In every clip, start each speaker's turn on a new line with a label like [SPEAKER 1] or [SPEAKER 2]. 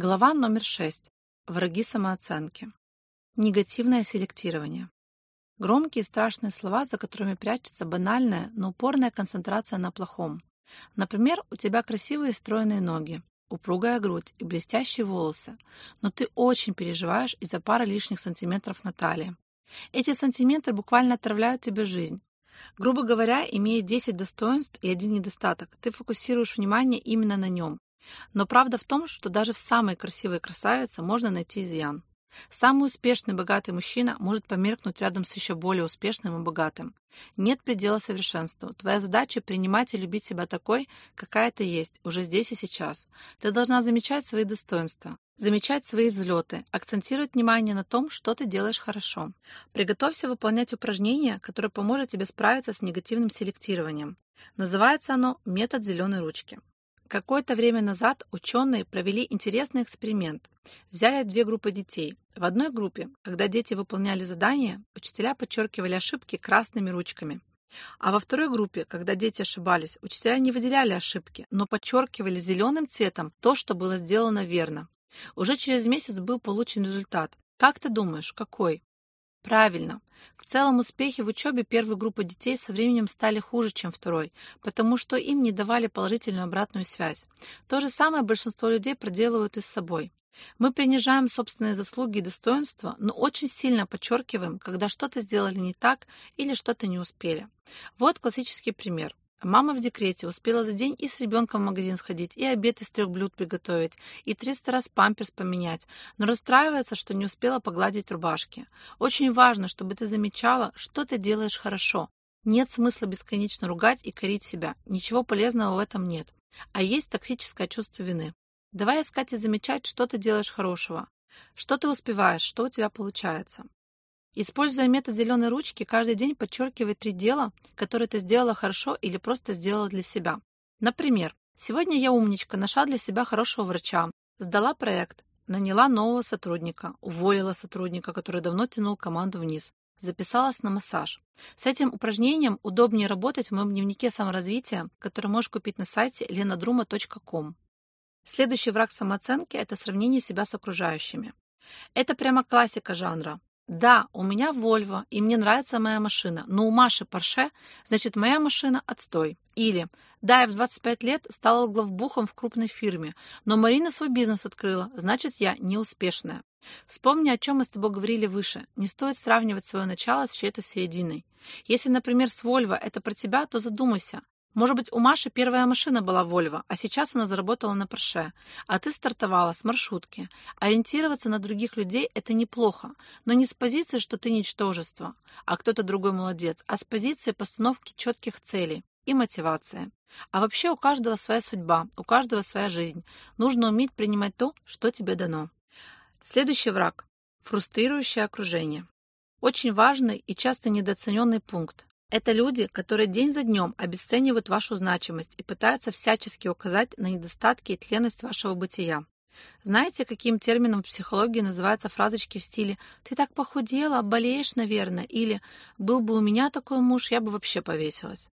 [SPEAKER 1] Глава номер 6. Враги самооценки. Негативное селектирование. Громкие страшные слова, за которыми прячется банальная, но упорная концентрация на плохом. Например, у тебя красивые стройные ноги, упругая грудь и блестящие волосы, но ты очень переживаешь из-за пары лишних сантиметров на талии. Эти сантиметры буквально отравляют тебе жизнь. Грубо говоря, имея 10 достоинств и один недостаток, ты фокусируешь внимание именно на нем, но правда в том, что даже в самой красивой красавице можно найти изъян. Самый успешный богатый мужчина может померкнуть рядом с еще более успешным и богатым. Нет предела совершенству. Твоя задача — принимать и любить себя такой, какая ты есть, уже здесь и сейчас. Ты должна замечать свои достоинства, замечать свои взлеты, акцентировать внимание на том, что ты делаешь хорошо. Приготовься выполнять упражнение, которое поможет тебе справиться с негативным селектированием. Называется оно «Метод зеленой ручки». Какое-то время назад ученые провели интересный эксперимент. Взяли две группы детей. В одной группе, когда дети выполняли задания, учителя подчеркивали ошибки красными ручками. А во второй группе, когда дети ошибались, учителя не выделяли ошибки, но подчеркивали зеленым цветом то, что было сделано верно. Уже через месяц был получен результат. Как ты думаешь, какой? Правильно. В целом успехи в учебе первой группы детей со временем стали хуже, чем второй, потому что им не давали положительную обратную связь. То же самое большинство людей проделывают и с собой. Мы принижаем собственные заслуги и достоинства, но очень сильно подчеркиваем, когда что-то сделали не так или что-то не успели. Вот классический пример. Мама в декрете успела за день и с ребенком в магазин сходить, и обед из трех блюд приготовить, и 300 раз памперс поменять, но расстраивается, что не успела погладить рубашки. Очень важно, чтобы ты замечала, что ты делаешь хорошо. Нет смысла бесконечно ругать и корить себя. Ничего полезного в этом нет. А есть токсическое чувство вины. Давай искать и замечать, что ты делаешь хорошего. Что ты успеваешь, что у тебя получается. Используя метод зеленой ручки, каждый день подчеркивай три дела, которые ты сделала хорошо или просто сделала для себя. Например, сегодня я умничка, нашла для себя хорошего врача, сдала проект, наняла нового сотрудника, уволила сотрудника, который давно тянул команду вниз, записалась на массаж. С этим упражнением удобнее работать в моем дневнике саморазвития, который можешь купить на сайте lenadruma.com. Следующий враг самооценки – это сравнение себя с окружающими. Это прямо классика жанра. Да, у меня Volvo, и мне нравится моя машина, но у Маши Porsche, значит, моя машина отстой. Или, да, я в 25 лет стала главбухом в крупной фирме, но Марина свой бизнес открыла, значит, я неуспешная. Вспомни, о чем мы с тобой говорили выше. Не стоит сравнивать свое начало с чьей-то серединой. Если, например, с Volvo это про тебя, то задумайся, может быть, у Маши первая машина была Вольво, а сейчас она заработала на Порше, а ты стартовала с маршрутки. Ориентироваться на других людей – это неплохо, но не с позиции, что ты ничтожество, а кто-то другой молодец, а с позиции постановки четких целей и мотивации. А вообще у каждого своя судьба, у каждого своя жизнь. Нужно уметь принимать то, что тебе дано. Следующий враг – фрустрирующее окружение. Очень важный и часто недооцененный пункт. Это люди, которые день за днем обесценивают вашу значимость и пытаются всячески указать на недостатки и тленность вашего бытия. Знаете, каким термином в психологии называются фразочки в стиле «ты так похудела, болеешь, наверное» или «был бы у меня такой муж, я бы вообще повесилась».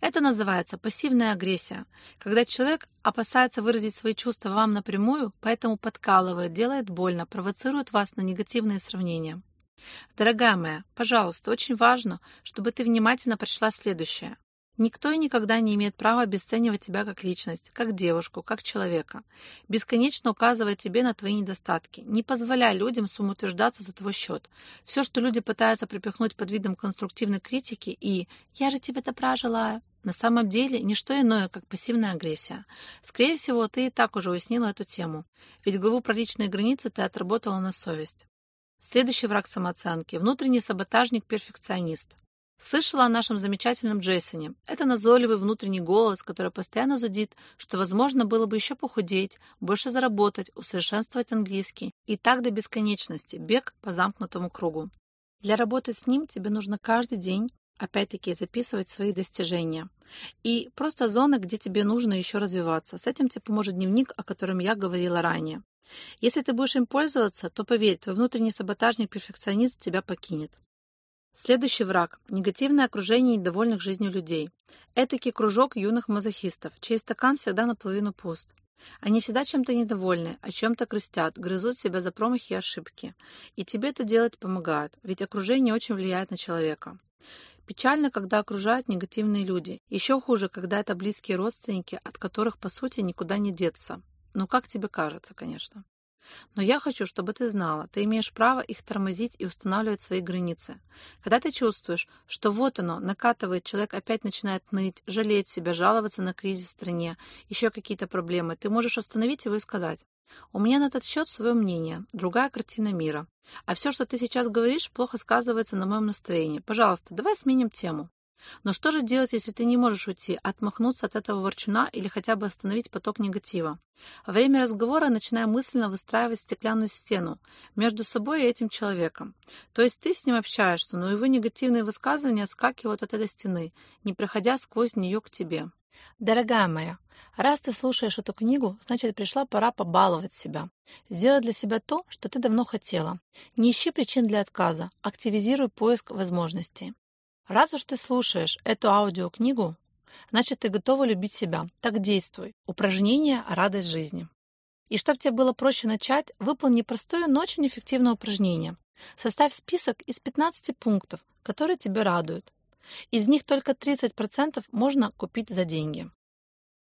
[SPEAKER 1] Это называется пассивная агрессия, когда человек опасается выразить свои чувства вам напрямую, поэтому подкалывает, делает больно, провоцирует вас на негативные сравнения. Дорогая моя, пожалуйста, очень важно, чтобы ты внимательно прочла следующее. Никто и никогда не имеет права обесценивать тебя как личность, как девушку, как человека. Бесконечно указывая тебе на твои недостатки. Не позволяй людям самоутверждаться за твой счет. Все, что люди пытаются припихнуть под видом конструктивной критики и «я же тебе добра желаю», на самом деле не что иное, как пассивная агрессия. Скорее всего, ты и так уже уяснила эту тему. Ведь главу про личные границы ты отработала на совесть. Следующий враг самооценки – внутренний саботажник-перфекционист. Слышала о нашем замечательном Джейсоне. Это назойливый внутренний голос, который постоянно зудит, что, возможно, было бы еще похудеть, больше заработать, усовершенствовать английский. И так до бесконечности, бег по замкнутому кругу. Для работы с ним тебе нужно каждый день опять-таки записывать свои достижения. И просто зоны, где тебе нужно еще развиваться. С этим тебе поможет дневник, о котором я говорила ранее. Если ты будешь им пользоваться, то поверь, твой внутренний саботажник-перфекционист тебя покинет. Следующий враг – негативное окружение недовольных жизнью людей. Этакий кружок юных мазохистов, чей стакан всегда наполовину пуст. Они всегда чем-то недовольны, о чем-то крестят, грызут себя за промахи и ошибки. И тебе это делать помогает, ведь окружение очень влияет на человека. Печально, когда окружают негативные люди. Еще хуже, когда это близкие родственники, от которых, по сути, никуда не деться. Ну, как тебе кажется, конечно. Но я хочу, чтобы ты знала, ты имеешь право их тормозить и устанавливать свои границы. Когда ты чувствуешь, что вот оно, накатывает, человек опять начинает ныть, жалеть себя, жаловаться на кризис в стране, еще какие-то проблемы, ты можешь остановить его и сказать, у меня на этот счет свое мнение, другая картина мира. А все, что ты сейчас говоришь, плохо сказывается на моем настроении. Пожалуйста, давай сменим тему. Но что же делать, если ты не можешь уйти, отмахнуться от этого ворчуна или хотя бы остановить поток негатива? Во время разговора начинай мысленно выстраивать стеклянную стену между собой и этим человеком. То есть ты с ним общаешься, но его негативные высказывания отскакивают от этой стены, не проходя сквозь нее к тебе. Дорогая моя, раз ты слушаешь эту книгу, значит пришла пора побаловать себя. Сделать для себя то, что ты давно хотела. Не ищи причин для отказа, активизируй поиск возможностей. Раз уж ты слушаешь эту аудиокнигу, значит ты готова любить себя. Так действуй. Упражнение «Радость жизни». И чтобы тебе было проще начать, выполни простое, но очень эффективное упражнение. Составь список из 15 пунктов, которые тебя радуют. Из них только 30% можно купить за деньги.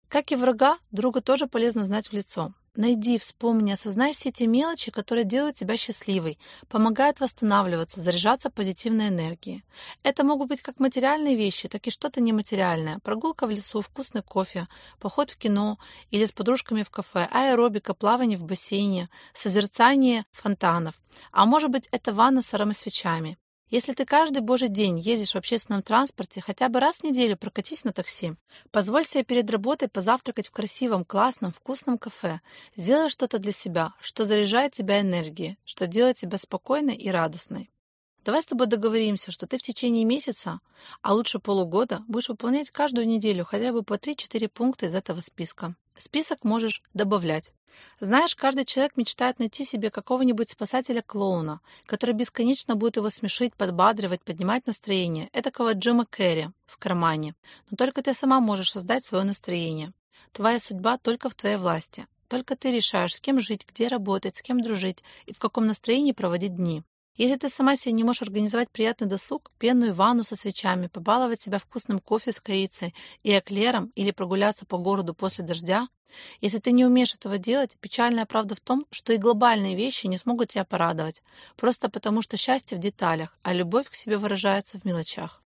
[SPEAKER 1] Как и врага, друга тоже полезно знать в лицо. Найди, вспомни, осознай все те мелочи, которые делают тебя счастливой, помогают восстанавливаться, заряжаться позитивной энергией. Это могут быть как материальные вещи, так и что-то нематериальное. Прогулка в лесу, вкусный кофе, поход в кино или с подружками в кафе, аэробика, плавание в бассейне, созерцание фонтанов. А может быть, это ванна с аромасвечами. Если ты каждый божий день ездишь в общественном транспорте, хотя бы раз в неделю прокатись на такси. Позволь себе перед работой позавтракать в красивом, классном, вкусном кафе. Сделай что-то для себя, что заряжает тебя энергией, что делает тебя спокойной и радостной. Давай с тобой договоримся, что ты в течение месяца, а лучше полугода, будешь выполнять каждую неделю хотя бы по 3-4 пункта из этого списка. Список можешь добавлять. Знаешь, каждый человек мечтает найти себе какого-нибудь спасателя-клоуна, который бесконечно будет его смешить, подбадривать, поднимать настроение, этакого Джима Керри в кармане. Но только ты сама можешь создать свое настроение. Твоя судьба только в твоей власти. Только ты решаешь, с кем жить, где работать, с кем дружить и в каком настроении проводить дни. Если ты сама себе не можешь организовать приятный досуг, пенную ванну со свечами, побаловать себя вкусным кофе с корицей и эклером или прогуляться по городу после дождя, если ты не умеешь этого делать, печальная правда в том, что и глобальные вещи не смогут тебя порадовать, просто потому что счастье в деталях, а любовь к себе выражается в мелочах.